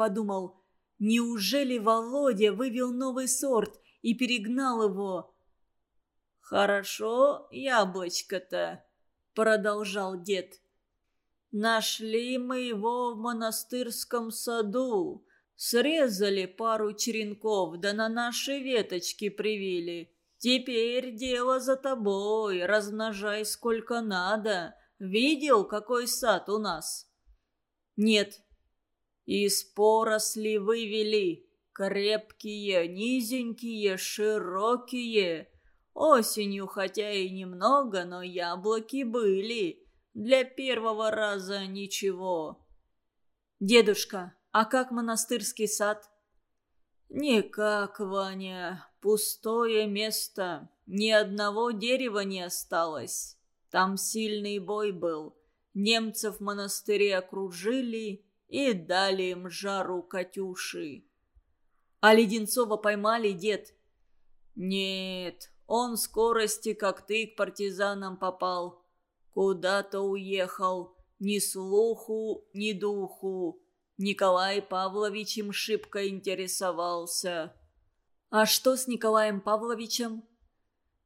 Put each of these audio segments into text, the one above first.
подумал, неужели Володя вывел новый сорт и перегнал его? «Хорошо яблочко-то», — продолжал дед. «Нашли мы его в монастырском саду, срезали пару черенков, да на наши веточки привили. Теперь дело за тобой, размножай сколько надо. Видел, какой сад у нас?» «Нет». «Из поросли вывели, крепкие, низенькие, широкие». Осенью, хотя и немного, но яблоки были. Для первого раза ничего. Дедушка, а как монастырский сад? Никак, Ваня. Пустое место. Ни одного дерева не осталось. Там сильный бой был. Немцев в монастыре окружили и дали им жару Катюши. А Леденцова поймали, дед? Нет, он скорости, как ты, к партизанам попал. Куда-то уехал. Ни слуху, ни духу. Николай Павлович им шибко интересовался. А что с Николаем Павловичем?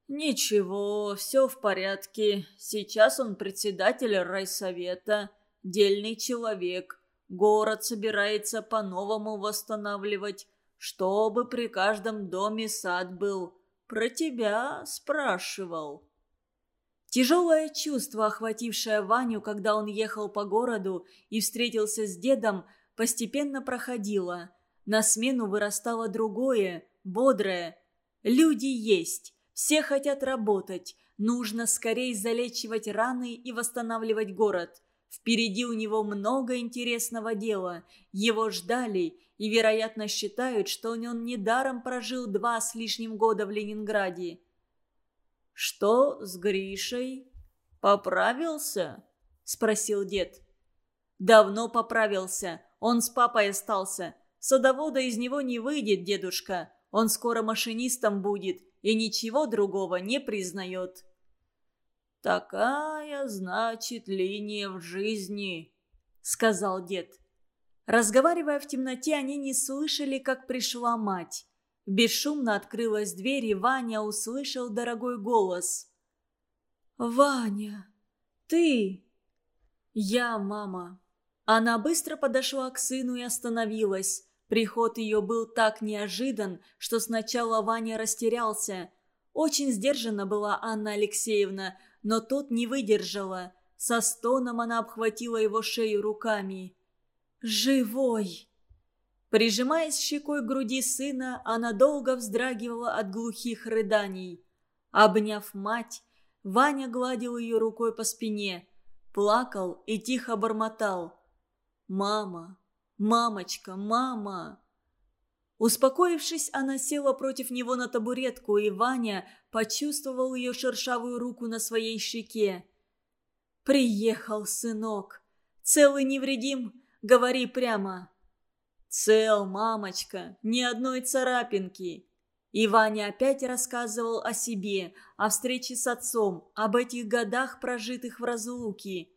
Ничего, все в порядке. Сейчас он председатель райсовета, дельный человек. Город собирается по-новому восстанавливать, чтобы при каждом доме сад был про тебя спрашивал». Тяжелое чувство, охватившее Ваню, когда он ехал по городу и встретился с дедом, постепенно проходило. На смену вырастало другое, бодрое. Люди есть, все хотят работать, нужно скорее залечивать раны и восстанавливать город. Впереди у него много интересного дела. Его ждали и, вероятно, считают, что он недаром прожил два с лишним года в Ленинграде. «Что с Гришей? Поправился?» – спросил дед. «Давно поправился. Он с папой остался. Садовода из него не выйдет, дедушка. Он скоро машинистом будет и ничего другого не признает». «Такая, значит, линия в жизни», — сказал дед. Разговаривая в темноте, они не слышали, как пришла мать. Бесшумно открылась дверь, и Ваня услышал дорогой голос. «Ваня, ты?» «Я, мама». Она быстро подошла к сыну и остановилась. Приход ее был так неожидан, что сначала Ваня растерялся. Очень сдержана была Анна Алексеевна, но тот не выдержала. Со стоном она обхватила его шею руками. «Живой!» Прижимаясь щекой к груди сына, она долго вздрагивала от глухих рыданий. Обняв мать, Ваня гладил ее рукой по спине, плакал и тихо бормотал. «Мама! Мамочка! Мама!» Успокоившись, она села против него на табуретку, и Ваня почувствовал ее шершавую руку на своей щеке. «Приехал, сынок. Целый невредим, говори прямо». «Цел, мамочка, ни одной царапинки». И Ваня опять рассказывал о себе, о встрече с отцом, об этих годах, прожитых в разлуке.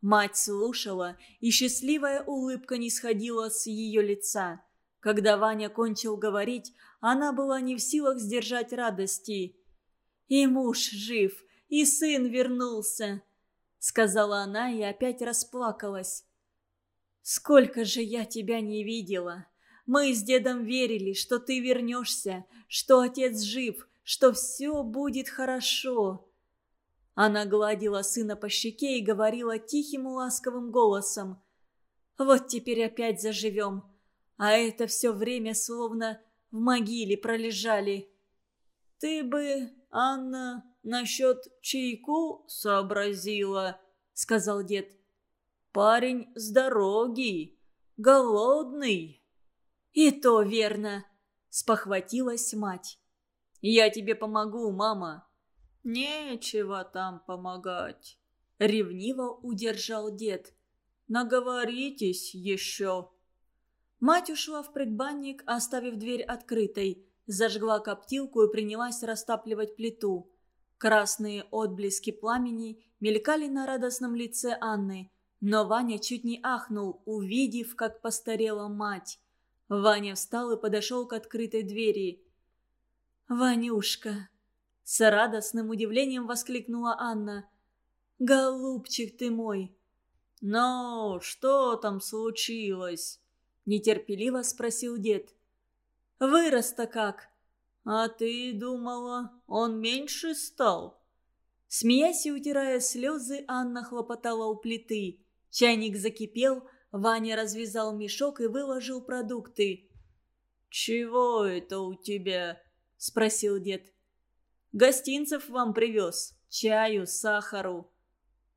Мать слушала, и счастливая улыбка не сходила с ее лица. Когда Ваня кончил говорить, она была не в силах сдержать радости. «И муж жив, и сын вернулся», — сказала она и опять расплакалась. «Сколько же я тебя не видела! Мы с дедом верили, что ты вернешься, что отец жив, что все будет хорошо». Она гладила сына по щеке и говорила тихим ласковым голосом. «Вот теперь опять заживем а это все время словно в могиле пролежали. «Ты бы, Анна, насчет чайку сообразила», — сказал дед. «Парень с дороги, голодный». «И то верно», — спохватилась мать. «Я тебе помогу, мама». «Нечего там помогать», — ревниво удержал дед. «Наговоритесь еще». Мать ушла в предбанник, оставив дверь открытой, зажгла коптилку и принялась растапливать плиту. Красные отблески пламени мелькали на радостном лице Анны, но Ваня чуть не ахнул, увидев, как постарела мать. Ваня встал и подошел к открытой двери. «Ванюшка!» С радостным удивлением воскликнула Анна. «Голубчик ты мой!» «Ну, что там случилось?» Нетерпеливо спросил дед. «Вырос-то как!» «А ты думала, он меньше стал?» Смеясь и утирая слезы, Анна хлопотала у плиты. Чайник закипел, Ваня развязал мешок и выложил продукты. «Чего это у тебя?» – спросил дед. «Гостинцев вам привез. Чаю, сахару».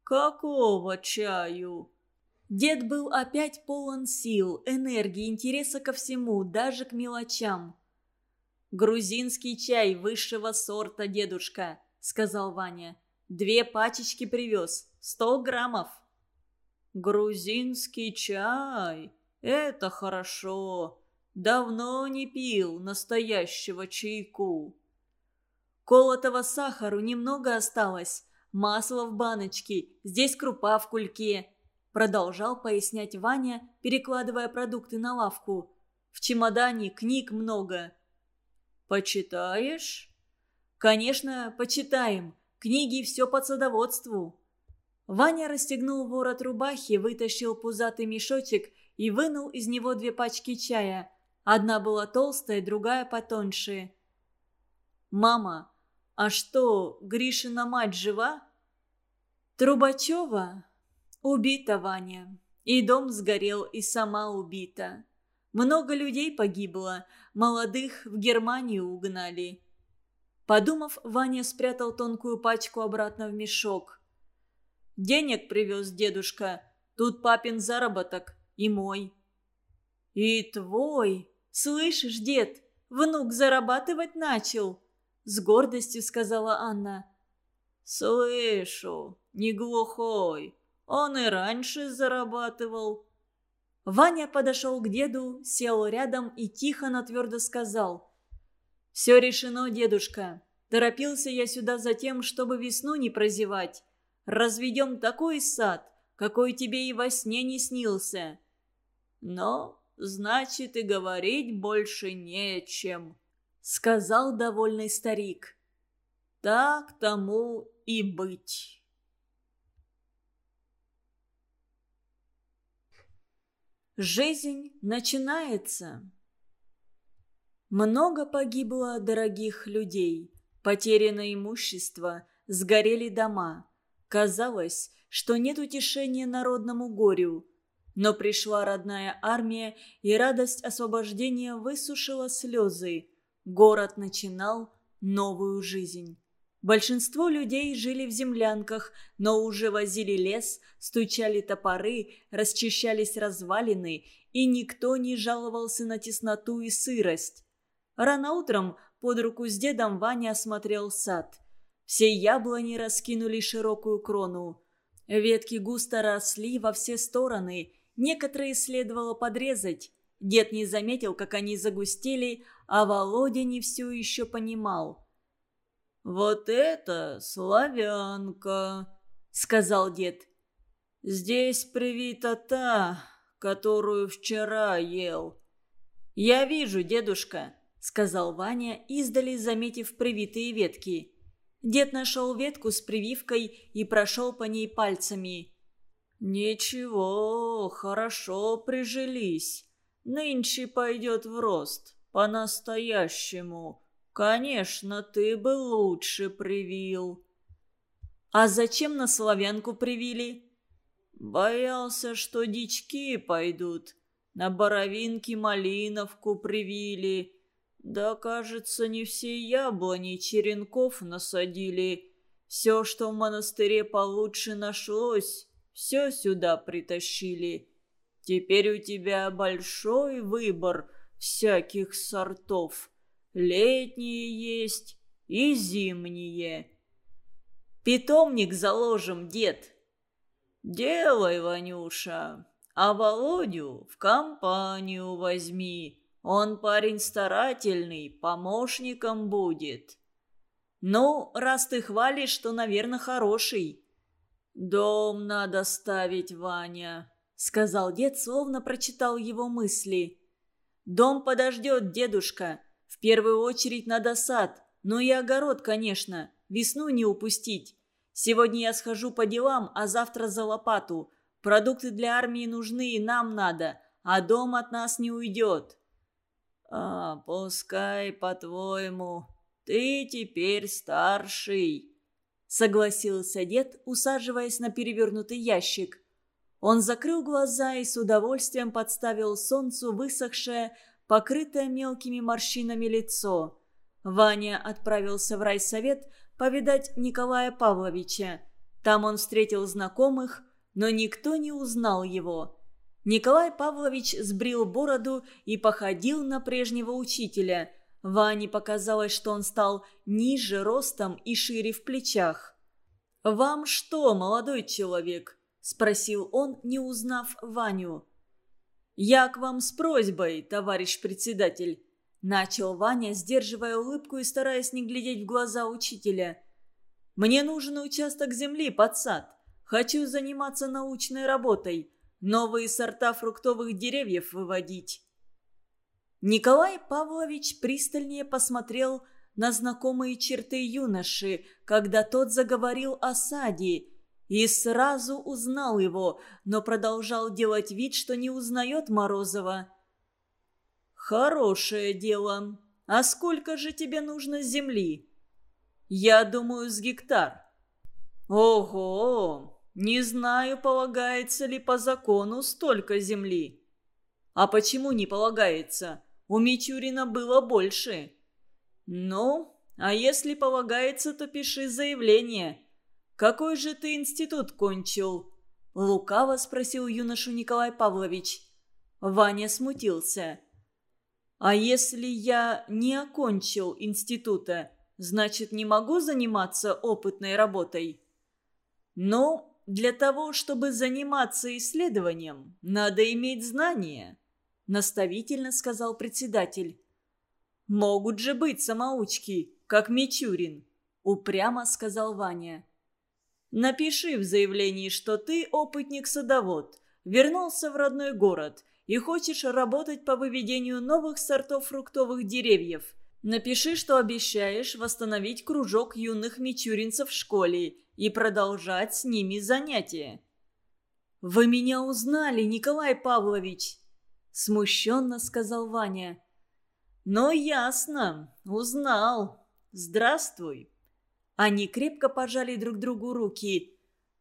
«Какого чаю?» Дед был опять полон сил, энергии, интереса ко всему, даже к мелочам. «Грузинский чай высшего сорта, дедушка», — сказал Ваня. «Две пачечки привез, сто граммов». «Грузинский чай? Это хорошо. Давно не пил настоящего чайку». «Колотого сахару немного осталось, масло в баночке, здесь крупа в кульке», — продолжал пояснять Ваня, перекладывая продукты на лавку. «В чемодане книг много». «Почитаешь?» «Конечно, почитаем. Книги все по садоводству». Ваня расстегнул ворот рубахи, вытащил пузатый мешочек и вынул из него две пачки чая. Одна была толстая, другая потоньше. «Мама, а что, Гришина мать жива?» «Трубачева?» «Убита Ваня. И дом сгорел, и сама убита. Много людей погибло, молодых в Германию угнали. Подумав, Ваня спрятал тонкую пачку обратно в мешок. «Денег привез дедушка. Тут папин заработок. И мой». «И твой? Слышишь, дед, внук зарабатывать начал?» С гордостью сказала Анна. «Слышу, не глухой. Он и раньше зарабатывал». Ваня подошел к деду, сел рядом и тихо, но твердо сказал. «Все решено, дедушка. Торопился я сюда за тем, чтобы весну не прозевать. Разведем такой сад, какой тебе и во сне не снился». «Но, значит, и говорить больше нечем», — сказал довольный старик. «Так тому и быть». Жизнь начинается. Много погибло дорогих людей, потеряно имущество, сгорели дома. Казалось, что нет утешения народному горю. Но пришла родная армия, и радость освобождения высушила слезы. Город начинал новую жизнь. Большинство людей жили в землянках, но уже возили лес, стучали топоры, расчищались развалины, и никто не жаловался на тесноту и сырость. Рано утром под руку с дедом Ваня осмотрел сад. Все яблони раскинули широкую крону. Ветки густо росли во все стороны, некоторые следовало подрезать. Дед не заметил, как они загустели, а Володя не все еще понимал – «Вот это славянка», — сказал дед. «Здесь привита та, которую вчера ел». «Я вижу, дедушка», — сказал Ваня, издали заметив привитые ветки. Дед нашел ветку с прививкой и прошел по ней пальцами. «Ничего, хорошо прижились. Нынче пойдет в рост, по-настоящему. «Конечно, ты бы лучше привил». «А зачем на славянку привили?» «Боялся, что дички пойдут. На боровинки малиновку привили. Да, кажется, не все яблони черенков насадили. Все, что в монастыре получше нашлось, все сюда притащили. Теперь у тебя большой выбор всяких сортов». Летние есть и зимние. Питомник заложим, дед. Делай, Ванюша. А Володю в компанию возьми. Он парень старательный, помощником будет. Ну, раз ты хвалишь, то, наверное, хороший. Дом надо ставить, Ваня, сказал дед, словно прочитал его мысли. Дом подождет, дедушка. В первую очередь надо сад. Ну и огород, конечно. Весну не упустить. Сегодня я схожу по делам, а завтра за лопату. Продукты для армии нужны и нам надо, а дом от нас не уйдет». «А, пускай, по-твоему, ты теперь старший», — согласился дед, усаживаясь на перевернутый ящик. Он закрыл глаза и с удовольствием подставил солнцу высохшее, покрытое мелкими морщинами лицо. Ваня отправился в райсовет повидать Николая Павловича. Там он встретил знакомых, но никто не узнал его. Николай Павлович сбрил бороду и походил на прежнего учителя. Ване показалось, что он стал ниже ростом и шире в плечах. «Вам что, молодой человек?» – спросил он, не узнав Ваню. «Я к вам с просьбой, товарищ председатель», – начал Ваня, сдерживая улыбку и стараясь не глядеть в глаза учителя. «Мне нужен участок земли под сад. Хочу заниматься научной работой, новые сорта фруктовых деревьев выводить». Николай Павлович пристальнее посмотрел на знакомые черты юноши, когда тот заговорил о саде, и сразу узнал его, но продолжал делать вид, что не узнает Морозова. «Хорошее дело. А сколько же тебе нужно земли?» «Я думаю, с гектар». «Ого! Не знаю, полагается ли по закону столько земли. А почему не полагается? У Мичурина было больше. Ну, а если полагается, то пиши заявление. Какой же ты институт кончил? Лукаво спросил юношу Николай Павлович. Ваня смутился. А если я не окончил института, значит, не могу заниматься опытной работой? Ну, для того, чтобы заниматься исследованием, надо иметь знания», – наставительно сказал председатель. «Могут же быть самоучки, как Мичурин», – упрямо сказал Ваня. «Напиши в заявлении, что ты опытник-садовод, вернулся в родной город и хочешь работать по выведению новых сортов фруктовых деревьев. Напиши, что обещаешь восстановить кружок юных мичуринцев в школе и продолжать с ними занятия. «Вы меня узнали, Николай Павлович!» – смущенно сказал Ваня. «Ну, ясно, узнал. Здравствуй». Они крепко пожали друг другу руки.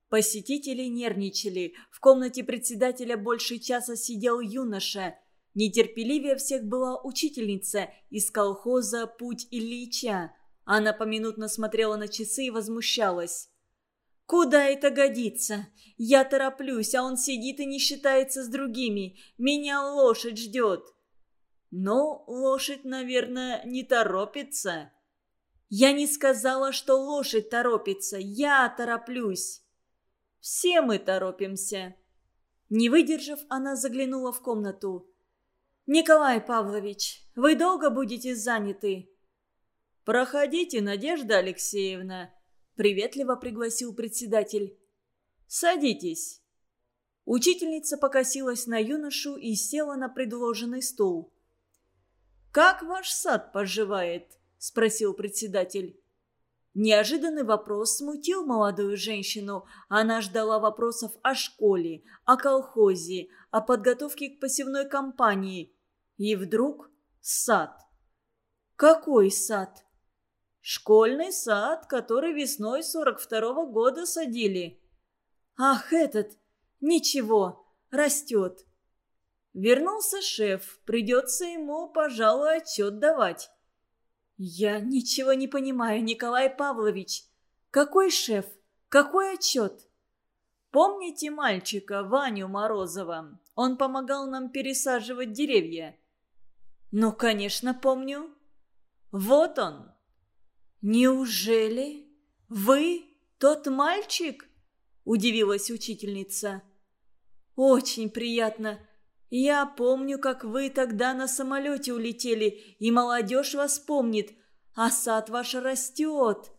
Посетители нервничали. В комнате председателя больше часа сидел юноша. Нетерпеливее всех была учительница из колхоза «Путь Ильича». Она поминутно смотрела на часы и возмущалась. «Куда это годится? Я тороплюсь, а он сидит и не считается с другими. Меня лошадь ждет». «Ну, лошадь, наверное, не торопится». «Я не сказала, что лошадь торопится. Я тороплюсь». «Все мы торопимся». Не выдержав, она заглянула в комнату. «Николай Павлович, вы долго будете заняты?» «Проходите, Надежда Алексеевна», приветливо пригласил председатель. «Садитесь». Учительница покосилась на юношу и села на предложенный стул. «Как ваш сад поживает?» – спросил председатель. Неожиданный вопрос смутил молодую женщину. Она ждала вопросов о школе, о колхозе, о подготовке к посевной кампании. И вдруг сад. «Какой сад?» Школьный сад, который весной 42-го года садили. Ах, этот! Ничего, растет. Вернулся шеф, придется ему, пожалуй, отчет давать. Я ничего не понимаю, Николай Павлович. Какой шеф? Какой отчет? Помните мальчика Ваню Морозова? Он помогал нам пересаживать деревья. Ну, конечно, помню. Вот он, «Неужели? Вы тот мальчик?» – удивилась учительница. «Очень приятно. Я помню, как вы тогда на самолете улетели, и молодежь вас помнит, а сад ваш растет».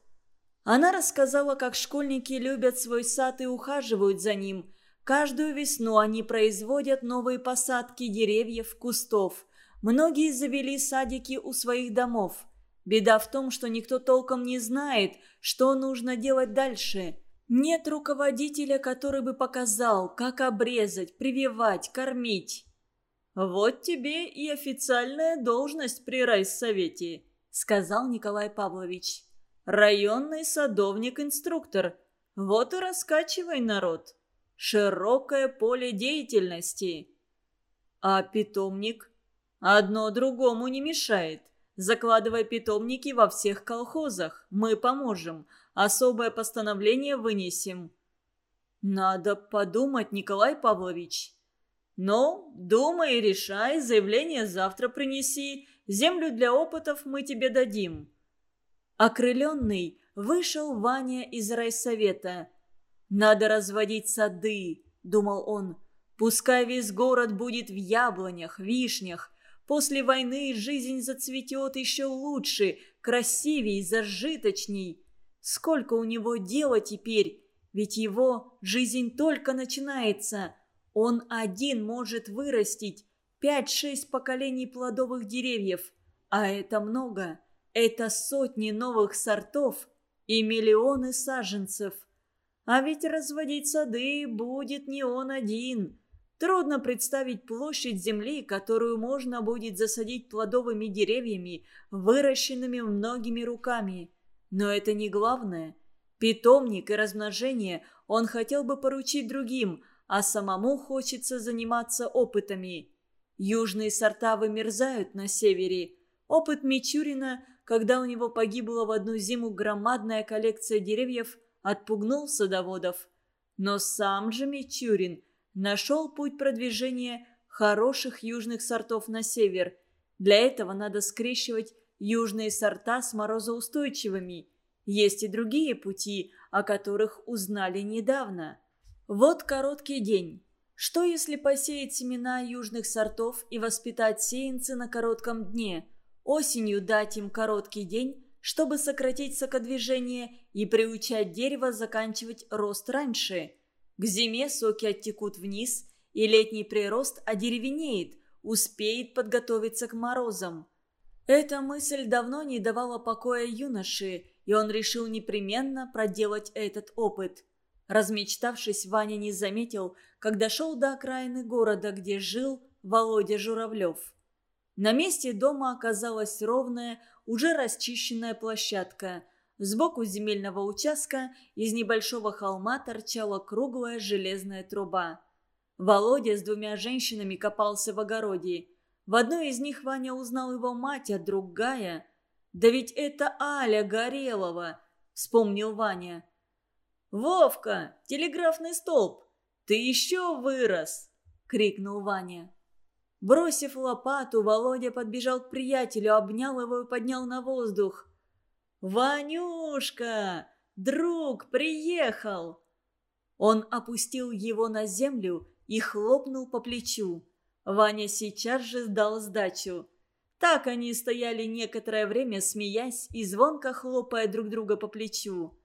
Она рассказала, как школьники любят свой сад и ухаживают за ним. Каждую весну они производят новые посадки деревьев, кустов. Многие завели садики у своих домов. Беда в том, что никто толком не знает, что нужно делать дальше. Нет руководителя, который бы показал, как обрезать, прививать, кормить. «Вот тебе и официальная должность при райсовете», — сказал Николай Павлович. «Районный садовник-инструктор. Вот и раскачивай народ. Широкое поле деятельности». «А питомник?» «Одно другому не мешает. Закладывай питомники во всех колхозах. Мы поможем. Особое постановление вынесем». «Надо подумать, Николай Павлович». «Ну, думай и решай, заявление завтра принеси. Землю для опытов мы тебе дадим». Окрыленный вышел Ваня из райсовета. «Надо разводить сады», — думал он. «Пускай весь город будет в яблонях, вишнях. После войны жизнь зацветет еще лучше, красивей, зажиточней. Сколько у него дела теперь, ведь его жизнь только начинается». Он один может вырастить пять-шесть поколений плодовых деревьев, а это много. Это сотни новых сортов и миллионы саженцев. А ведь разводить сады будет не он один. Трудно представить площадь земли, которую можно будет засадить плодовыми деревьями, выращенными многими руками. Но это не главное. Питомник и размножение он хотел бы поручить другим, а самому хочется заниматься опытами. Южные сорта вымерзают на севере. Опыт Мичурина, когда у него погибла в одну зиму громадная коллекция деревьев, отпугнул садоводов. Но сам же Мичурин нашел путь продвижения хороших южных сортов на север. Для этого надо скрещивать южные сорта с морозоустойчивыми. Есть и другие пути, о которых узнали недавно. Вот короткий день. Что если посеять семена южных сортов и воспитать сеянцы на коротком дне? Осенью дать им короткий день, чтобы сократить сокодвижение и приучать дерево заканчивать рост раньше. К зиме соки оттекут вниз, и летний прирост одеревенеет, успеет подготовиться к морозам. Эта мысль давно не давала покоя юноше, и он решил непременно проделать этот опыт – Размечтавшись, Ваня не заметил, когда шел до окраины города, где жил Володя Журавлев. На месте дома оказалась ровная, уже расчищенная площадка. Сбоку земельного участка из небольшого холма торчала круглая железная труба. Володя с двумя женщинами копался в огороде. В одной из них Ваня узнал его мать, а другая... «Да ведь это Аля Горелова!» — вспомнил Ваня. «Вовка, телеграфный столб! Ты еще вырос!» — крикнул Ваня. Бросив лопату, Володя подбежал к приятелю, обнял его и поднял на воздух. «Ванюшка! Друг приехал!» Он опустил его на землю и хлопнул по плечу. Ваня сейчас же сдал сдачу. Так они стояли некоторое время, смеясь и звонко хлопая друг друга по плечу.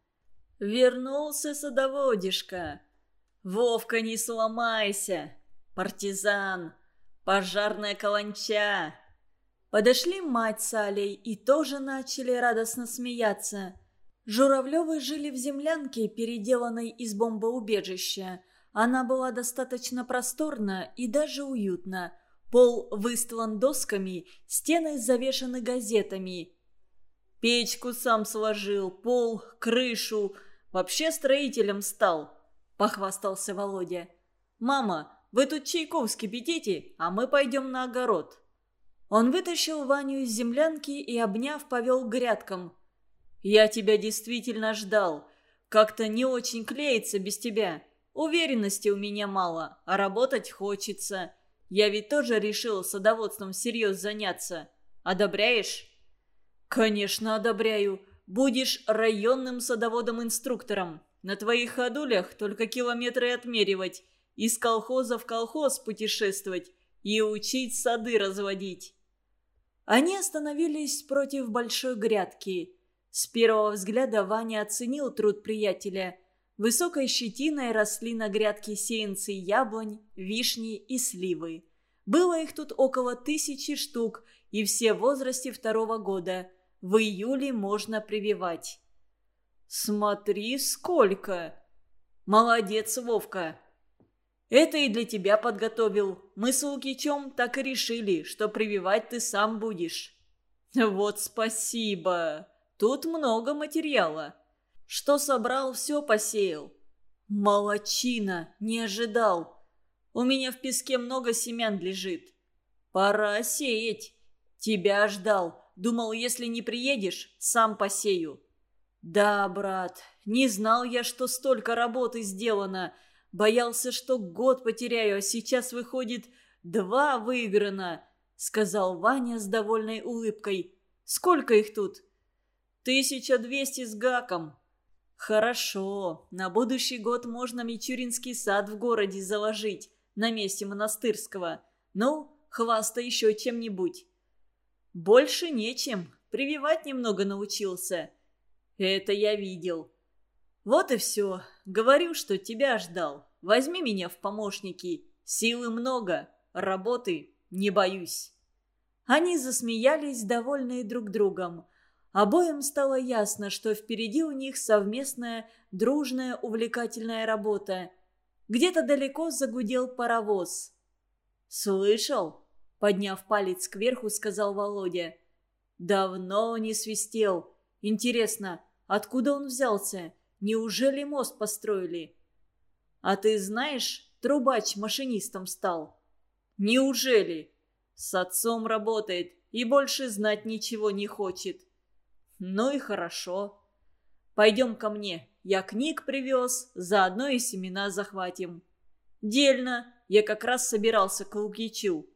Вернулся садоводишка. Вовка, не сломайся. Партизан. Пожарная каланча. Подошли мать с Алей и тоже начали радостно смеяться. Журавлевы жили в землянке, переделанной из бомбоубежища. Она была достаточно просторна и даже уютна. Пол выстлан досками, стены завешаны газетами. Печку сам сложил, пол, крышу. Вообще строителем стал», – похвастался Володя. «Мама, вы тут чайков скипятите, а мы пойдем на огород». Он вытащил Ваню из землянки и, обняв, повел к грядкам. «Я тебя действительно ждал. Как-то не очень клеится без тебя. Уверенности у меня мало, а работать хочется. Я ведь тоже решил садоводством всерьез заняться. Одобряешь?» «Конечно, одобряю. Будешь районным садоводом-инструктором. На твоих ходулях только километры отмеривать. Из колхоза в колхоз путешествовать и учить сады разводить». Они остановились против большой грядки. С первого взгляда Ваня оценил труд приятеля. Высокой щетиной росли на грядке сеянцы яблонь, вишни и сливы. Было их тут около тысячи штук, и все в возрасте второго года. В июле можно прививать. «Смотри, сколько!» «Молодец, Вовка!» «Это и для тебя подготовил. Мы с Лукичем так и решили, что прививать ты сам будешь». «Вот спасибо! Тут много материала. Что собрал, все посеял». «Молодчина! Не ожидал. У меня в песке много семян лежит. Пора сеять. Тебя ждал. Думал, если не приедешь, сам посею». «Да, брат, не знал я, что столько работы сделано. Боялся, что год потеряю, а сейчас выходит два выиграно», — сказал Ваня с довольной улыбкой. «Сколько их тут?» «Тысяча двести с гаком». «Хорошо. На будущий год можно Мичуринский сад в городе заложить на месте монастырского. Ну, хваста еще чем-нибудь. Больше нечем. Прививать немного научился. Это я видел. Вот и все. Говорю, что тебя ждал. Возьми меня в помощники. Силы много. Работы не боюсь. Они засмеялись, довольные друг другом. Обоим стало ясно, что впереди у них совместная, дружная, увлекательная работа – где-то далеко загудел паровоз. «Слышал?» – подняв палец кверху, сказал Володя. «Давно не свистел. Интересно, откуда он взялся? Неужели мост построили?» «А ты знаешь, трубач машинистом стал?» «Неужели?» «С отцом работает и больше знать ничего не хочет». «Ну и хорошо. Пойдем ко мне, я книг привез, заодно и семена захватим. Дельно, я как раз собирался к Лукичу.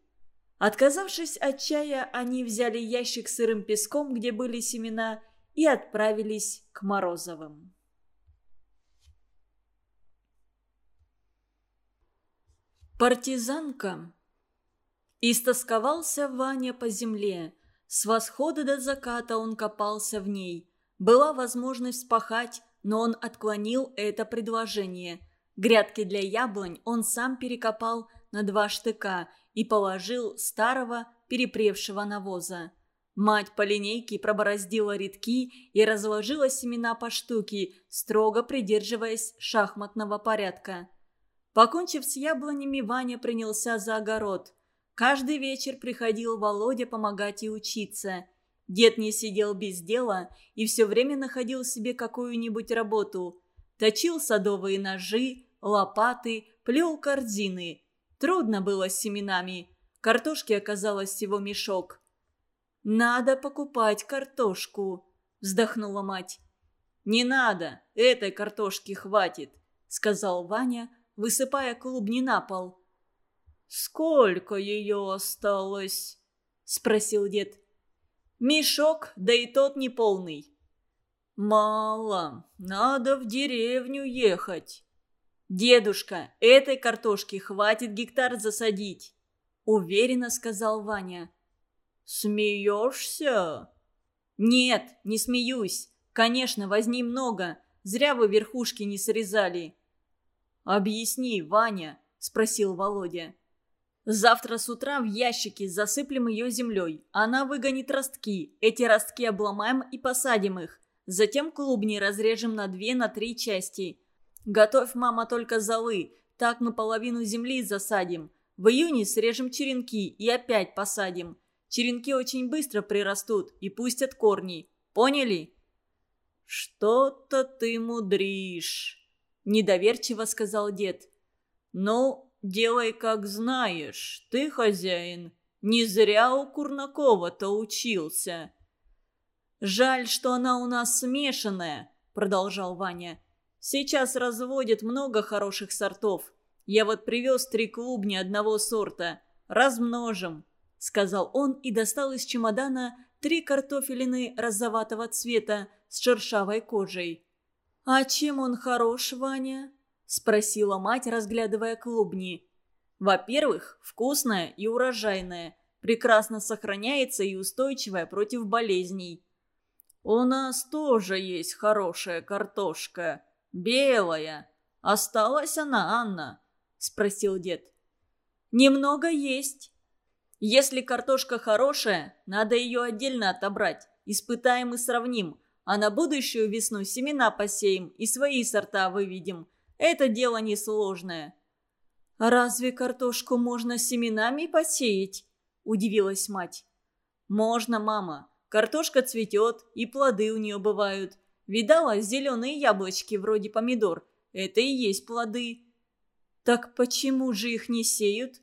Отказавшись от чая, они взяли ящик с сырым песком, где были семена, и отправились к Морозовым. Партизанка. Истосковался Ваня по земле. С восхода до заката он копался в ней. Была возможность спахать, но он отклонил это предложение. Грядки для яблонь он сам перекопал на два штыка и положил старого перепревшего навоза. Мать по линейке пробороздила редки и разложила семена по штуке, строго придерживаясь шахматного порядка. Покончив с яблонями, Ваня принялся за огород. Каждый вечер приходил Володя помогать и учиться – Дед не сидел без дела и все время находил себе какую-нибудь работу. Точил садовые ножи, лопаты, плел корзины. Трудно было с семенами. Картошки оказалось всего мешок. «Надо покупать картошку», – вздохнула мать. «Не надо, этой картошки хватит», – сказал Ваня, высыпая клубни на пол. «Сколько ее осталось?» – спросил дед. Мешок, да и тот не полный. Мало, надо в деревню ехать. Дедушка, этой картошки хватит гектар засадить, уверенно сказал Ваня. Смеешься? Нет, не смеюсь. Конечно, возни много. Зря вы верхушки не срезали. Объясни, Ваня, спросил Володя. Завтра с утра в ящике засыплем ее землей. Она выгонит ростки. Эти ростки обломаем и посадим их. Затем клубни разрежем на две, на три части. Готовь, мама, только золы. Так мы половину земли засадим. В июне срежем черенки и опять посадим. Черенки очень быстро прирастут и пустят корни. Поняли? «Что-то ты мудришь», – недоверчиво сказал дед. «Ну, Делай, как знаешь. Ты хозяин. Не зря у Курнакова-то учился». «Жаль, что она у нас смешанная», — продолжал Ваня. «Сейчас разводят много хороших сортов. Я вот привез три клубни одного сорта. Размножим», — сказал он и достал из чемодана три картофелины розоватого цвета с шершавой кожей. «А чем он хорош, Ваня?» – спросила мать, разглядывая клубни. «Во-первых, вкусная и урожайная, прекрасно сохраняется и устойчивая против болезней». «У нас тоже есть хорошая картошка, белая. Осталась она, Анна?» – спросил дед. «Немного есть. Если картошка хорошая, надо ее отдельно отобрать. Испытаем и сравним. А на будущую весну семена посеем и свои сорта выведем. Это дело несложное». «Разве картошку можно семенами посеять?» – удивилась мать. «Можно, мама. Картошка цветет, и плоды у нее бывают. Видала зеленые яблочки вроде помидор? Это и есть плоды». «Так почему же их не сеют?»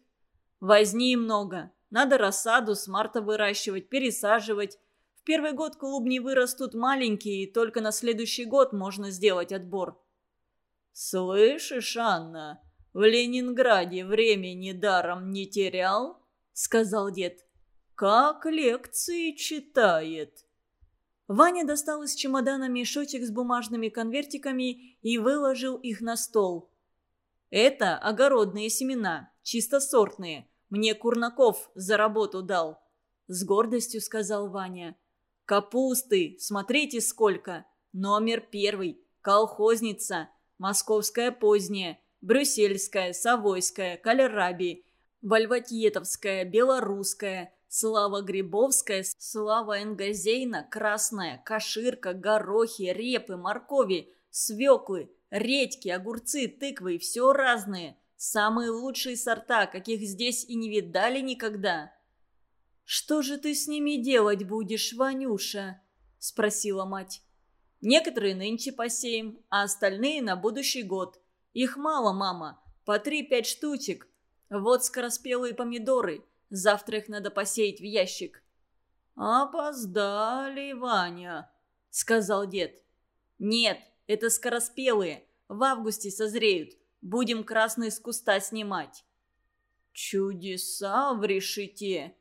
«Возни много. Надо рассаду с марта выращивать, пересаживать. В первый год клубни вырастут маленькие, и только на следующий год можно сделать отбор». «Слышишь, Анна, в Ленинграде времени даром не терял?» — сказал дед. «Как лекции читает». Ваня достал из чемодана мешочек с бумажными конвертиками и выложил их на стол. «Это огородные семена, чистосортные. Мне Курнаков за работу дал», — с гордостью сказал Ваня. «Капусты, смотрите сколько. Номер первый, колхозница, московская поздняя, брюссельская, совойская, калераби, вальватьетовская, белорусская, Слава Грибовская, Слава Энгазейна, Красная, Каширка, Горохи, Репы, Моркови, Свеклы, Редьки, Огурцы, Тыквы, все разные. Самые лучшие сорта, каких здесь и не видали никогда. «Что же ты с ними делать будешь, Ванюша?» – спросила мать. «Некоторые нынче посеем, а остальные на будущий год. Их мало, мама, по три-пять штучек. Вот скороспелые помидоры – Завтра их надо посеять в ящик». «Опоздали, Ваня», — сказал дед. «Нет, это скороспелые. В августе созреют. Будем красные с куста снимать». «Чудеса в решете!»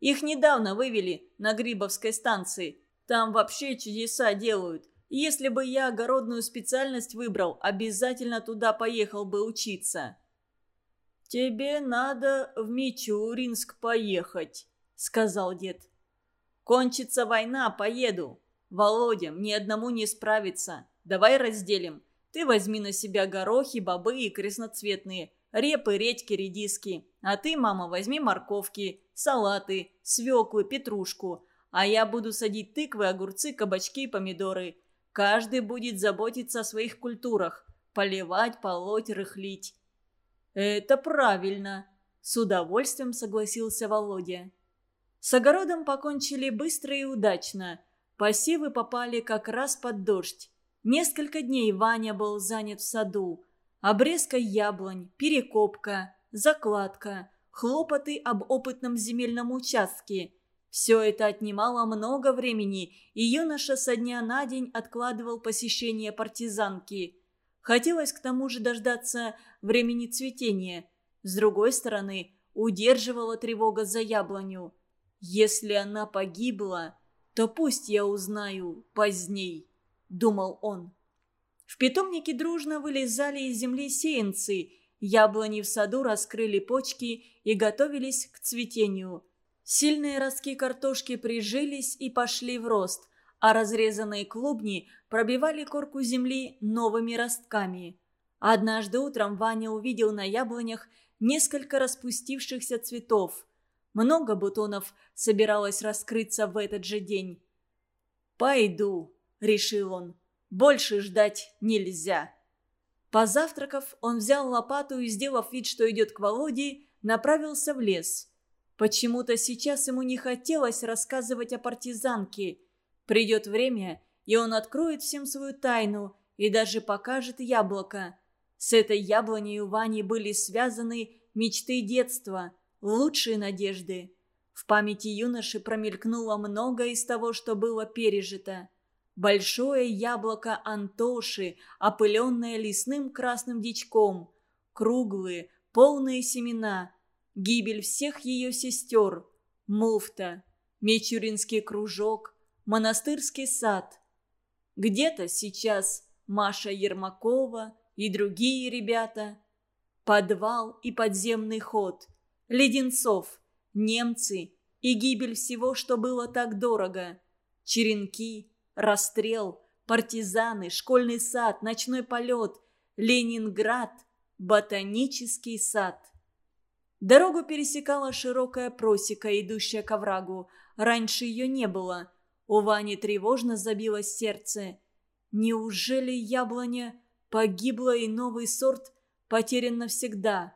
«Их недавно вывели на Грибовской станции. Там вообще чудеса делают. Если бы я огородную специальность выбрал, обязательно туда поехал бы учиться». «Тебе надо в Мичуринск поехать», — сказал дед. «Кончится война, поеду. Володя, мне одному не справиться. Давай разделим. Ты возьми на себя горохи, бобы и красноцветные, репы, редьки, редиски. А ты, мама, возьми морковки, салаты, свеклы, петрушку. А я буду садить тыквы, огурцы, кабачки и помидоры. Каждый будет заботиться о своих культурах. Поливать, полоть, рыхлить. «Это правильно», – с удовольствием согласился Володя. С огородом покончили быстро и удачно. Посевы попали как раз под дождь. Несколько дней Ваня был занят в саду. Обрезка яблонь, перекопка, закладка, хлопоты об опытном земельном участке. Все это отнимало много времени, и юноша со дня на день откладывал посещение партизанки. Хотелось к тому же дождаться времени цветения. С другой стороны, удерживала тревога за яблоню. «Если она погибла, то пусть я узнаю поздней», — думал он. В питомнике дружно вылезали из земли сеянцы. Яблони в саду раскрыли почки и готовились к цветению. Сильные ростки картошки прижились и пошли в рост а разрезанные клубни пробивали корку земли новыми ростками. Однажды утром Ваня увидел на яблонях несколько распустившихся цветов. Много бутонов собиралось раскрыться в этот же день. «Пойду», — решил он, — «больше ждать нельзя». Позавтракав, он взял лопату и, сделав вид, что идет к Володе, направился в лес. Почему-то сейчас ему не хотелось рассказывать о партизанке — Придет время, и он откроет всем свою тайну и даже покажет яблоко. С этой яблоней у Вани были связаны мечты детства, лучшие надежды. В памяти юноши промелькнуло многое из того, что было пережито. Большое яблоко Антоши, опыленное лесным красным дичком, круглые, полные семена, гибель всех ее сестер, муфта, мичуринский кружок – монастырский сад. Где-то сейчас Маша Ермакова и другие ребята. Подвал и подземный ход. Леденцов, немцы и гибель всего, что было так дорого. Черенки, расстрел, партизаны, школьный сад, ночной полет, Ленинград, ботанический сад. Дорогу пересекала широкая просека, идущая к оврагу. Раньше ее не было. У Вани тревожно забилось сердце. Неужели яблоня погибла и новый сорт потерян навсегда?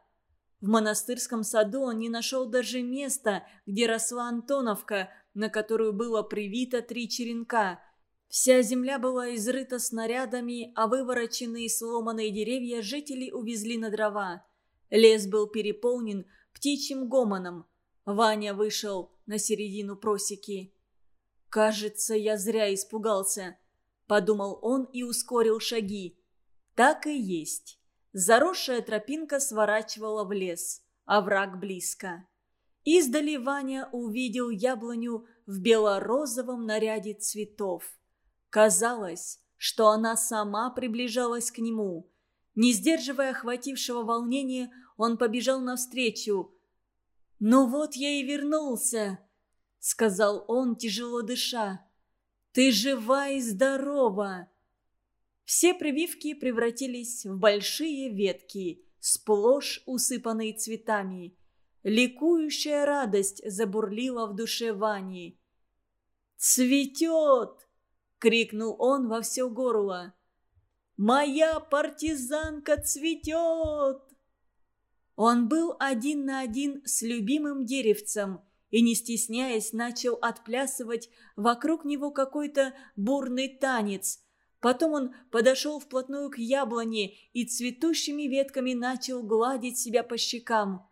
В монастырском саду он не нашел даже места, где росла Антоновка, на которую было привито три черенка. Вся земля была изрыта снарядами, а вывороченные сломанные деревья жители увезли на дрова. Лес был переполнен птичьим гомоном. Ваня вышел на середину просеки. «Кажется, я зря испугался», — подумал он и ускорил шаги. Так и есть. Заросшая тропинка сворачивала в лес, а враг близко. Издали Ваня увидел яблоню в бело-розовом наряде цветов. Казалось, что она сама приближалась к нему. Не сдерживая охватившего волнения, он побежал навстречу. «Ну вот я и вернулся», — сказал он, тяжело дыша. «Ты жива и здорова!» Все прививки превратились в большие ветки, сплошь усыпанные цветами. Ликующая радость забурлила в душе Вани. «Цветет!» — крикнул он во все горло. «Моя партизанка цветет!» Он был один на один с любимым деревцем и, не стесняясь, начал отплясывать вокруг него какой-то бурный танец. Потом он подошел вплотную к яблоне и цветущими ветками начал гладить себя по щекам.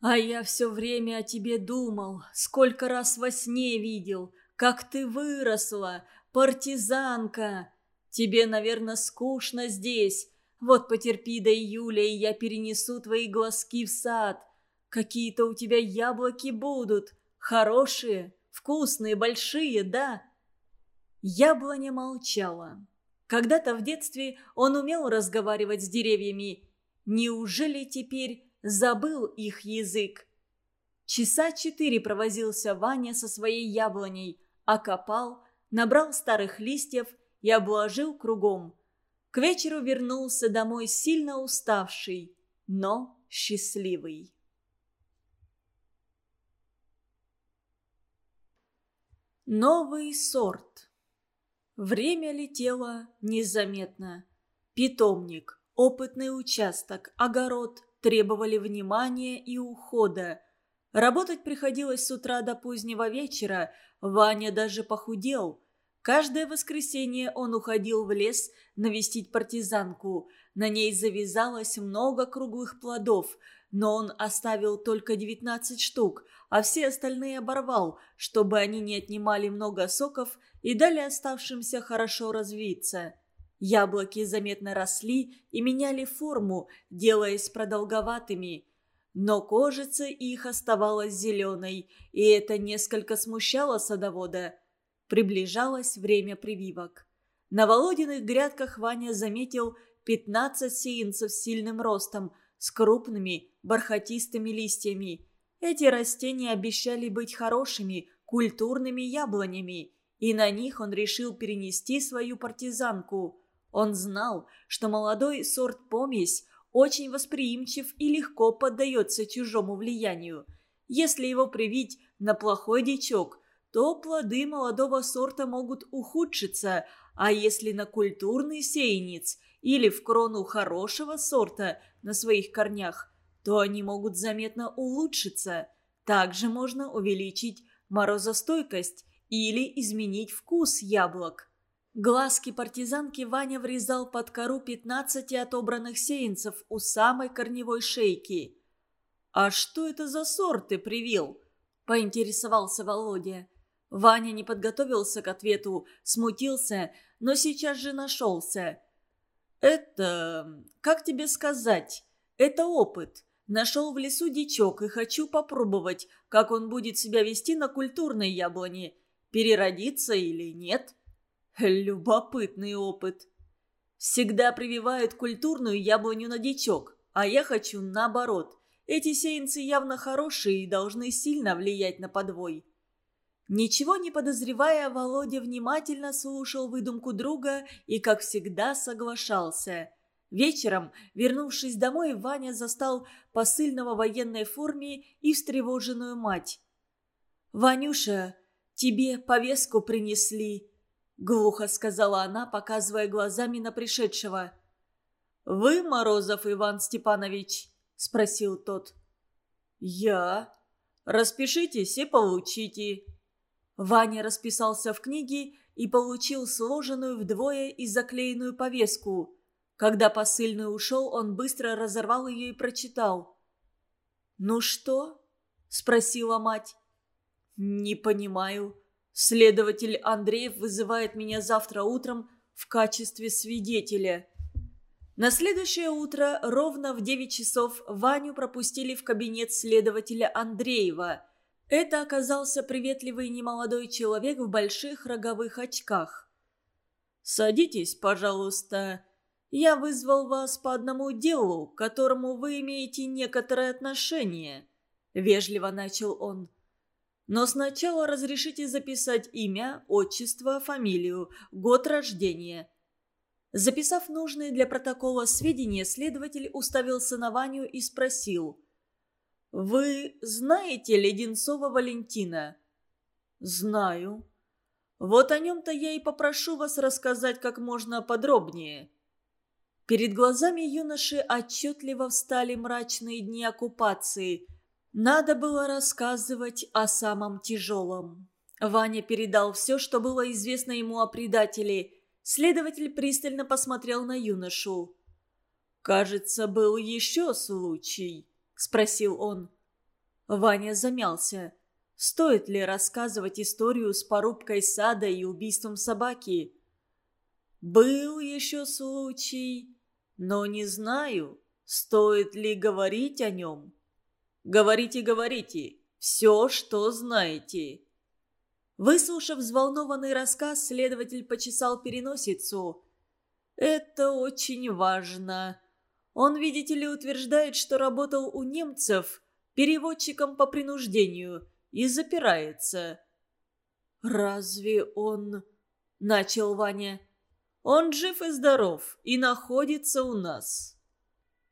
«А я все время о тебе думал, сколько раз во сне видел, как ты выросла, партизанка. Тебе, наверное, скучно здесь, вот потерпи до июля, и я перенесу твои глазки в сад. Какие-то у тебя яблоки будут. Хорошие, вкусные, большие, да?» Яблоня молчала. Когда-то в детстве он умел разговаривать с деревьями. Неужели теперь забыл их язык? Часа четыре провозился Ваня со своей яблоней, окопал, набрал старых листьев и обложил кругом. К вечеру вернулся домой сильно уставший, но счастливый. Новый сорт Время летело незаметно. Питомник, опытный участок, огород требовали внимания и ухода. Работать приходилось с утра до позднего вечера, Ваня даже похудел – Каждое воскресенье он уходил в лес навестить партизанку. На ней завязалось много круглых плодов, но он оставил только 19 штук, а все остальные оборвал, чтобы они не отнимали много соков и дали оставшимся хорошо развиться. Яблоки заметно росли и меняли форму, делаясь продолговатыми. Но кожица их оставалась зеленой, и это несколько смущало садовода – Приближалось время прививок. На Володиных грядках Ваня заметил 15 сеянцев с сильным ростом, с крупными бархатистыми листьями. Эти растения обещали быть хорошими, культурными яблонями, и на них он решил перенести свою партизанку. Он знал, что молодой сорт-помесь очень восприимчив и легко поддается чужому влиянию. Если его привить на плохой дичок – то плоды молодого сорта могут ухудшиться, а если на культурный сеянец или в крону хорошего сорта на своих корнях, то они могут заметно улучшиться. Также можно увеличить морозостойкость или изменить вкус яблок. Глазки партизанки Ваня врезал под кору 15 отобранных сеянцев у самой корневой шейки. «А что это за сорт ты привил?» – поинтересовался Володя. Ваня не подготовился к ответу, смутился, но сейчас же нашелся. «Это... как тебе сказать? Это опыт. Нашел в лесу дичок и хочу попробовать, как он будет себя вести на культурной яблоне. Переродиться или нет?» «Любопытный опыт. Всегда прививают культурную яблоню на дичок, а я хочу наоборот. Эти сеянцы явно хорошие и должны сильно влиять на подвой». Ничего не подозревая, Володя внимательно слушал выдумку друга и, как всегда, соглашался. Вечером, вернувшись домой, Ваня застал посыльного военной форме и встревоженную мать. «Ванюша, тебе повестку принесли», — глухо сказала она, показывая глазами на пришедшего. «Вы, Морозов Иван Степанович?» — спросил тот. «Я. Распишитесь и получите». Ваня расписался в книге и получил сложенную вдвое и заклеенную повестку. Когда посыльный ушел, он быстро разорвал ее и прочитал. «Ну что?» – спросила мать. «Не понимаю. Следователь Андреев вызывает меня завтра утром в качестве свидетеля». На следующее утро ровно в 9 часов Ваню пропустили в кабинет следователя Андреева. Это оказался приветливый немолодой человек в больших роговых очках. «Садитесь, пожалуйста. Я вызвал вас по одному делу, к которому вы имеете некоторое отношение», — вежливо начал он. «Но сначала разрешите записать имя, отчество, фамилию, год рождения». Записав нужные для протокола сведения, следователь уставился на Ваню и спросил. «Вы знаете Леденцова Валентина?» «Знаю». «Вот о нем-то я и попрошу вас рассказать как можно подробнее». Перед глазами юноши отчетливо встали мрачные дни оккупации. Надо было рассказывать о самом тяжелом. Ваня передал все, что было известно ему о предателе. Следователь пристально посмотрел на юношу. «Кажется, был еще случай», — спросил он. Ваня замялся. Стоит ли рассказывать историю с порубкой сада и убийством собаки? «Был еще случай», но не знаю, стоит ли говорить о нем. Говорите, говорите, все, что знаете. Выслушав взволнованный рассказ, следователь почесал переносицу. «Это очень важно. Он, видите ли, утверждает, что работал у немцев переводчиком по принуждению и запирается». «Разве он...» — начал Ваня. Он жив и здоров и находится у нас».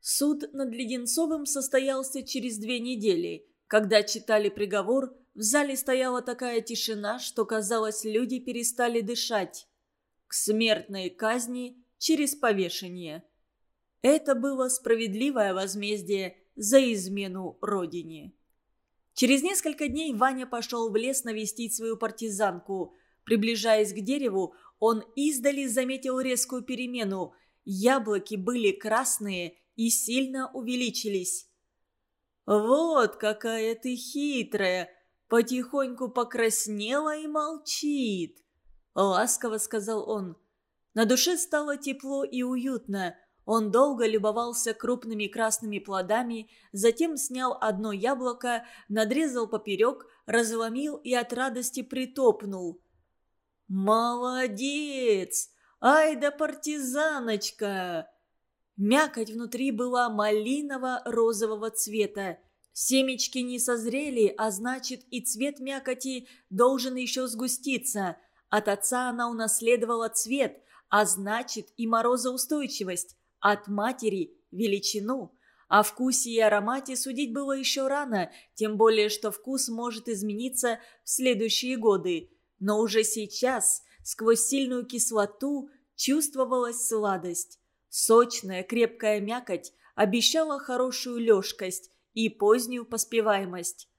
Суд над Леденцовым состоялся через две недели. Когда читали приговор, в зале стояла такая тишина, что, казалось, люди перестали дышать. К смертной казни через повешение. Это было справедливое возмездие за измену родине. Через несколько дней Ваня пошел в лес навестить свою партизанку. Приближаясь к дереву, он издали заметил резкую перемену. Яблоки были красные и сильно увеличились. «Вот какая ты хитрая!» Потихоньку покраснела и молчит. Ласково сказал он. На душе стало тепло и уютно. Он долго любовался крупными красными плодами, затем снял одно яблоко, надрезал поперек, разломил и от радости притопнул. «Молодец! Ай да партизаночка!» Мякоть внутри была малиново-розового цвета. Семечки не созрели, а значит и цвет мякоти должен еще сгуститься. От отца она унаследовала цвет, а значит и морозоустойчивость. От матери – величину. О вкусе и аромате судить было еще рано, тем более что вкус может измениться в следующие годы – но уже сейчас, сквозь сильную кислоту, чувствовалась сладость. Сочная, крепкая мякоть обещала хорошую лёжкость и позднюю поспеваемость.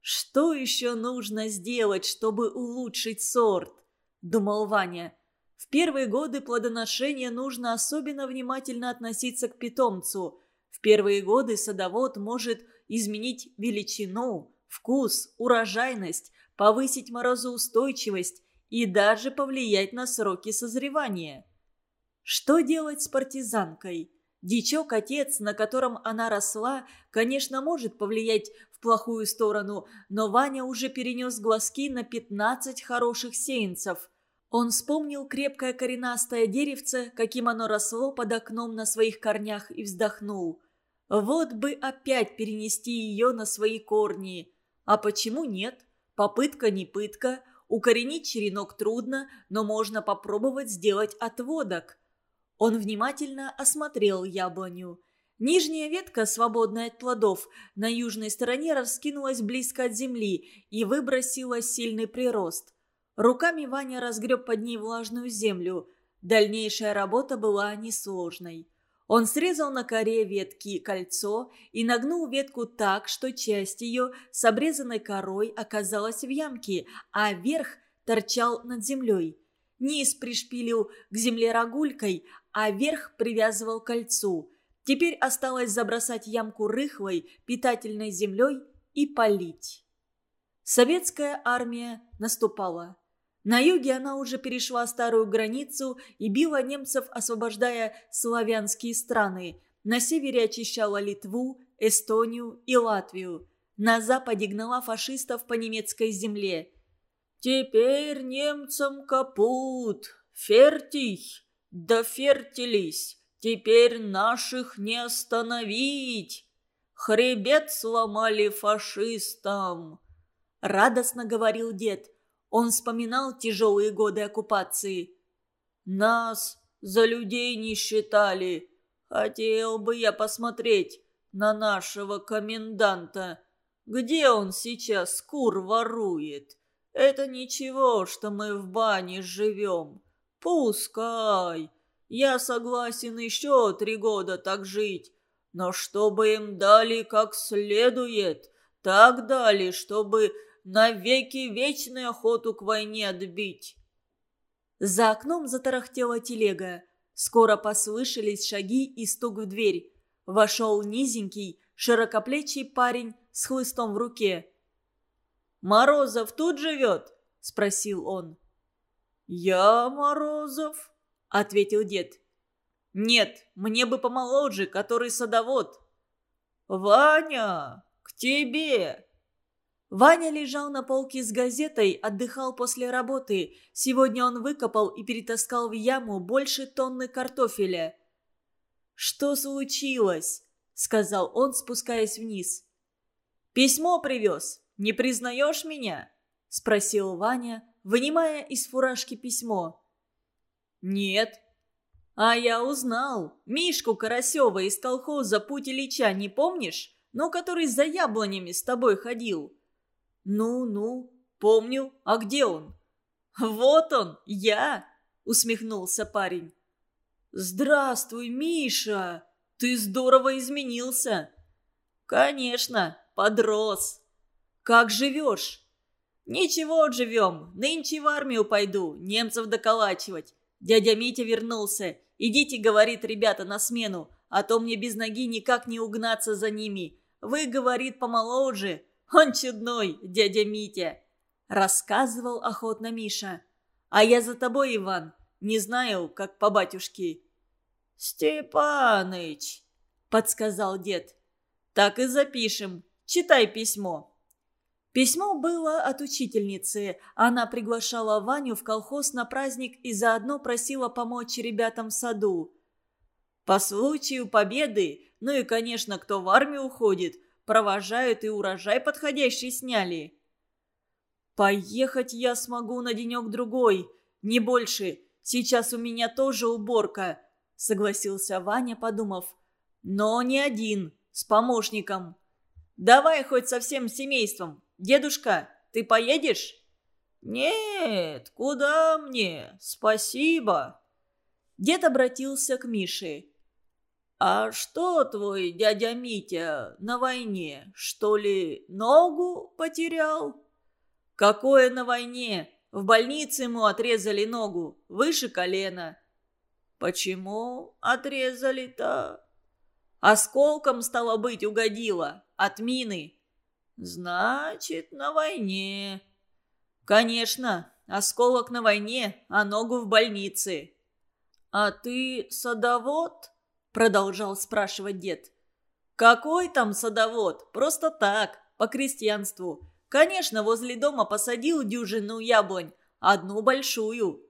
«Что еще нужно сделать, чтобы улучшить сорт?» – думал Ваня. «В первые годы плодоношения нужно особенно внимательно относиться к питомцу. В первые годы садовод может изменить величину, вкус, урожайность, повысить морозоустойчивость и даже повлиять на сроки созревания. Что делать с партизанкой? Дичок-отец, на котором она росла, конечно, может повлиять в плохую сторону, но Ваня уже перенес глазки на 15 хороших сеянцев. Он вспомнил крепкое коренастое деревце, каким оно росло под окном на своих корнях, и вздохнул. Вот бы опять перенести ее на свои корни. А почему нет? Попытка не пытка, укоренить черенок трудно, но можно попробовать сделать отводок. Он внимательно осмотрел яблоню. Нижняя ветка, свободная от плодов, на южной стороне раскинулась близко от земли и выбросила сильный прирост. Руками Ваня разгреб под ней влажную землю. Дальнейшая работа была несложной. Он срезал на коре ветки кольцо и нагнул ветку так, что часть ее с обрезанной корой оказалась в ямке, а верх торчал над землей. Низ пришпилил к земле рогулькой, а верх привязывал к кольцу. Теперь осталось забросать ямку рыхлой, питательной землей и полить. Советская армия наступала. На юге она уже перешла старую границу и била немцев, освобождая славянские страны. На севере очищала Литву, Эстонию и Латвию. На западе гнала фашистов по немецкой земле. «Теперь немцам капут, фертих, да фертились, теперь наших не остановить. Хребет сломали фашистам», — радостно говорил дед. Он вспоминал тяжелые годы оккупации. «Нас за людей не считали. Хотел бы я посмотреть на нашего коменданта. Где он сейчас кур ворует? Это ничего, что мы в бане живем. Пускай. Я согласен еще три года так жить. Но чтобы им дали как следует, так дали, чтобы навеки вечную охоту к войне отбить. За окном затарахтела телега. Скоро послышались шаги и стук в дверь. Вошел низенький, широкоплечий парень с хлыстом в руке. «Морозов тут живет?» – спросил он. «Я Морозов», – ответил дед. «Нет, мне бы помоложе, который садовод». «Ваня, к тебе!» Ваня лежал на полке с газетой, отдыхал после работы. Сегодня он выкопал и перетаскал в яму больше тонны картофеля. «Что случилось?» – сказал он, спускаясь вниз. «Письмо привез. Не признаешь меня?» – спросил Ваня, вынимая из фуражки письмо. «Нет». «А я узнал. Мишку Карасева из колхоза «Путь Ильича» не помнишь? Ну, который за яблонями с тобой ходил». «Ну-ну, помню. А где он?» «Вот он, я!» — усмехнулся парень. «Здравствуй, Миша! Ты здорово изменился!» «Конечно, подрос!» «Как живешь?» «Ничего, живем. Нынче в армию пойду, немцев доколачивать. Дядя Митя вернулся. Идите, говорит, ребята, на смену, а то мне без ноги никак не угнаться за ними. Вы, говорит, помоложе, он чудной, дядя Митя!» Рассказывал охотно Миша. «А я за тобой, Иван. Не знаю, как по батюшке». «Степаныч!» — подсказал дед. «Так и запишем. Читай письмо». Письмо было от учительницы. Она приглашала Ваню в колхоз на праздник и заодно просила помочь ребятам в саду. По случаю победы, ну и, конечно, кто в армию уходит, провожают и урожай подходящий сняли. Поехать я смогу на денек-другой, не больше. Сейчас у меня тоже уборка, согласился Ваня, подумав. Но не один, с помощником. Давай хоть со всем семейством. Дедушка, ты поедешь? «Нет, куда мне? Спасибо!» Дед обратился к Мише. «А что твой дядя Митя на войне? Что ли, ногу потерял?» «Какое на войне? В больнице ему отрезали ногу, выше колена». «Почему отрезали-то?» «Осколком, стало быть, угодило. От мины». «Значит, на войне». «Конечно, осколок на войне, а ногу в больнице». «А ты садовод?» Продолжал спрашивать дед. «Какой там садовод? Просто так, по крестьянству. Конечно, возле дома посадил дюжину яблонь, одну большую».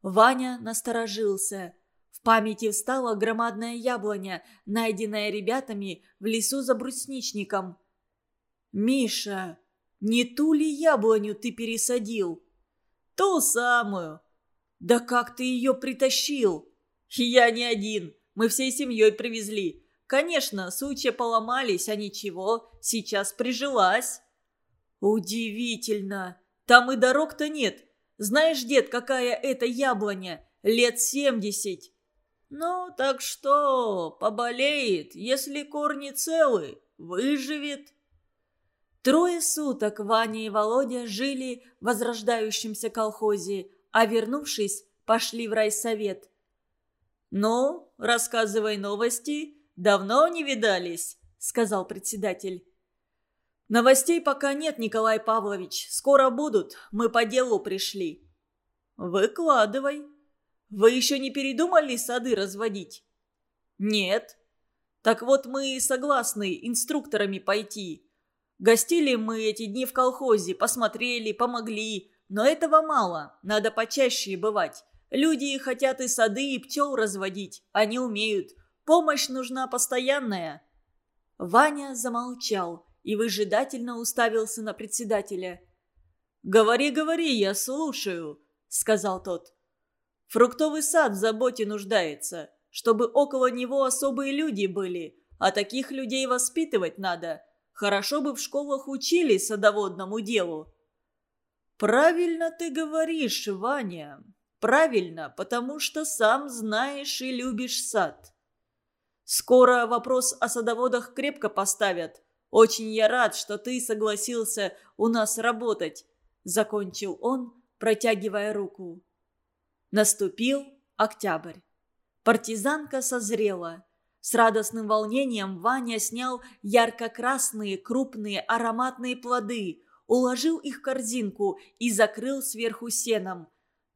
Ваня насторожился. В памяти встала громадная яблоня, найденная ребятами в лесу за брусничником. «Миша, не ту ли яблоню ты пересадил?» «Ту самую». «Да как ты ее притащил?» «Я не один. Мы всей семьей привезли. Конечно, сучья поломались, а ничего, сейчас прижилась». «Удивительно. Там и дорог-то нет. Знаешь, дед, какая это яблоня? Лет семьдесят». «Ну, так что, поболеет, если корни целы, выживет». Трое суток Ваня и Володя жили в возрождающемся колхозе, а вернувшись, пошли в райсовет. «Ну, рассказывай новости. Давно не видались», — сказал председатель. «Новостей пока нет, Николай Павлович. Скоро будут. Мы по делу пришли». «Выкладывай. Вы еще не передумали сады разводить?» «Нет. Так вот мы согласны инструкторами пойти. Гостили мы эти дни в колхозе, посмотрели, помогли. Но этого мало, надо почаще бывать. Люди хотят и сады, и пчел разводить, они умеют. Помощь нужна постоянная». Ваня замолчал и выжидательно уставился на председателя. «Говори, говори, я слушаю», — сказал тот. «Фруктовый сад в заботе нуждается, чтобы около него особые люди были, а таких людей воспитывать надо. Хорошо бы в школах учили садоводному делу». «Правильно ты говоришь, Ваня. Правильно, потому что сам знаешь и любишь сад. Скоро вопрос о садоводах крепко поставят. Очень я рад, что ты согласился у нас работать», — закончил он, протягивая руку. Наступил октябрь. Партизанка созрела. С радостным волнением Ваня снял ярко-красные, крупные, ароматные плоды, уложил их в корзинку и закрыл сверху сеном.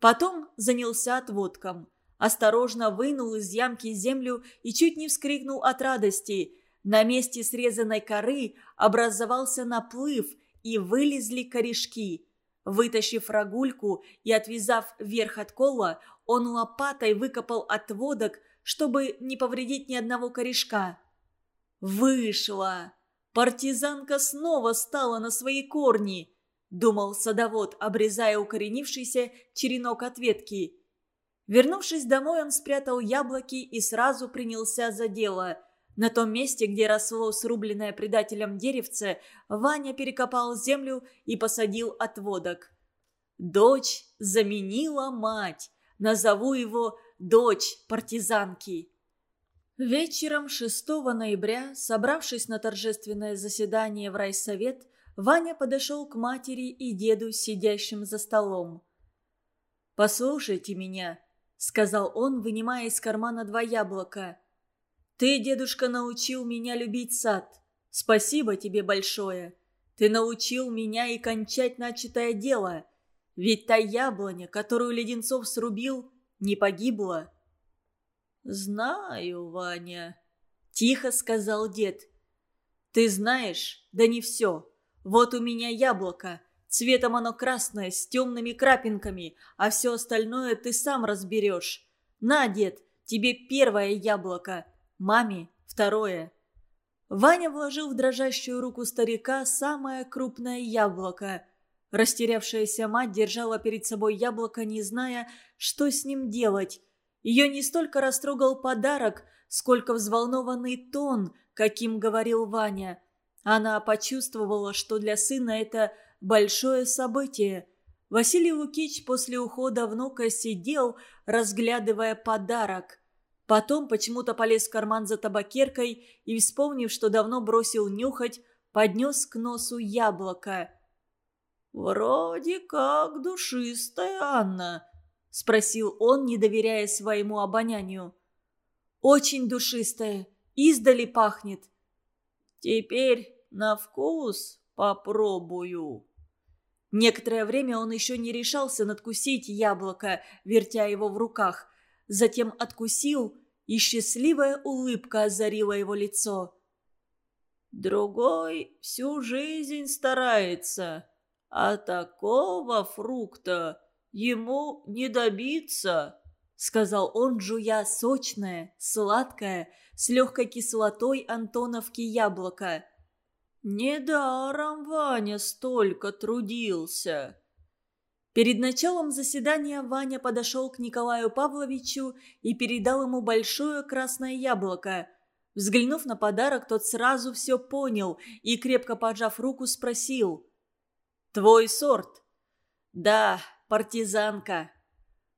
Потом занялся отводком. Осторожно вынул из ямки землю и чуть не вскрикнул от радости. На месте срезанной коры образовался наплыв и вылезли корешки. Вытащив рогульку и отвязав верх от кола, он лопатой выкопал отводок, чтобы не повредить ни одного корешка. Вышло! Партизанка снова стала на свои корни, думал садовод, обрезая укоренившийся черенок от ветки. Вернувшись домой, он спрятал яблоки и сразу принялся за дело. На том месте, где росло срубленное предателем деревце, Ваня перекопал землю и посадил отводок. Дочь заменила мать. Назову его дочь партизанки. Вечером 6 ноября, собравшись на торжественное заседание в райсовет, Ваня подошел к матери и деду, сидящим за столом. «Послушайте меня», — сказал он, вынимая из кармана два яблока. «Ты, дедушка, научил меня любить сад. Спасибо тебе большое. Ты научил меня и кончать начатое дело. Ведь та яблоня, которую Леденцов срубил, не погибла». «Знаю, Ваня», — тихо сказал дед. «Ты знаешь, да не все. Вот у меня яблоко. Цветом оно красное, с темными крапинками, а все остальное ты сам разберешь. На, дед, тебе первое яблоко, маме второе». Ваня вложил в дрожащую руку старика самое крупное яблоко. Растерявшаяся мать держала перед собой яблоко, не зная, что с ним делать. Ее не столько растрогал подарок, сколько взволнованный тон, каким говорил Ваня. Она почувствовала, что для сына это большое событие. Василий Лукич после ухода внука сидел, разглядывая подарок. Потом почему-то полез в карман за табакеркой и, вспомнив, что давно бросил нюхать, поднес к носу яблоко. «Вроде как душистая Анна», — спросил он, не доверяя своему обонянию. «Очень душистая, издали пахнет». «Теперь на вкус попробую». Некоторое время он еще не решался надкусить яблоко, вертя его в руках. Затем откусил, и счастливая улыбка озарила его лицо. «Другой всю жизнь старается, а такого фрукта ему не добиться», — сказал он, жуя сочное, сладкое, с легкой кислотой антоновки яблоко. Недаром Ваня столько трудился. Перед началом заседания Ваня подошел к Николаю Павловичу и передал ему большое красное яблоко. Взглянув на подарок, тот сразу все понял и, крепко поджав руку, спросил. «Твой сорт?» «Да, партизанка».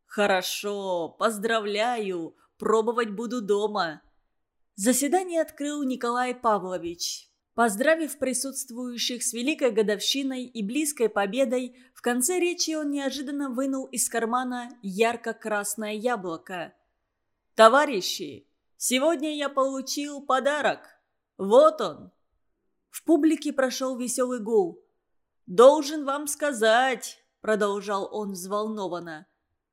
«Хорошо, поздравляю, пробовать буду дома». Заседание открыл Николай Павлович. Поздравив присутствующих с великой годовщиной и близкой победой, в конце речи он неожиданно вынул из кармана ярко-красное яблоко. «Товарищи, сегодня я получил подарок. Вот он!» В публике прошел веселый гул. «Должен вам сказать», — продолжал он взволнованно,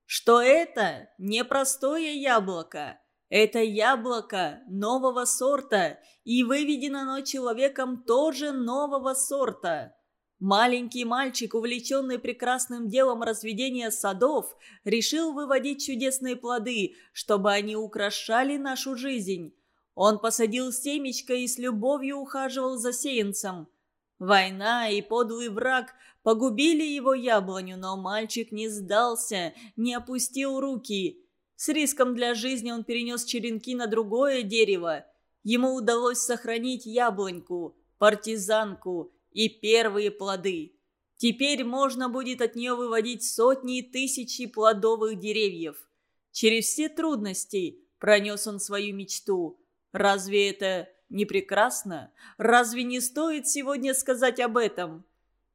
«что это непростое яблоко. Это яблоко нового сорта и выведено оно человеком тоже нового сорта. Маленький мальчик, увлеченный прекрасным делом разведения садов, решил выводить чудесные плоды, чтобы они украшали нашу жизнь. Он посадил семечко и с любовью ухаживал за сеянцем. Война и подлый враг погубили его яблоню, но мальчик не сдался, не опустил руки – с риском для жизни он перенес черенки на другое дерево. Ему удалось сохранить яблоньку, партизанку и первые плоды. Теперь можно будет от нее выводить сотни и тысячи плодовых деревьев. Через все трудности пронес он свою мечту. Разве это не прекрасно? Разве не стоит сегодня сказать об этом?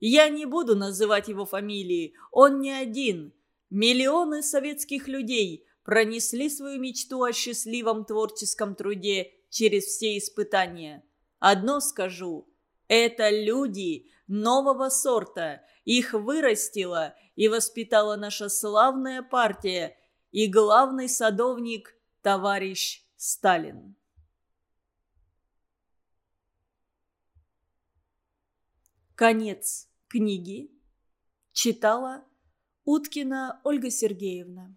Я не буду называть его фамилии, он не один. Миллионы советских людей пронесли свою мечту о счастливом творческом труде через все испытания. Одно скажу – это люди нового сорта. Их вырастила и воспитала наша славная партия и главный садовник товарищ Сталин. Конец книги читала Уткина Ольга Сергеевна.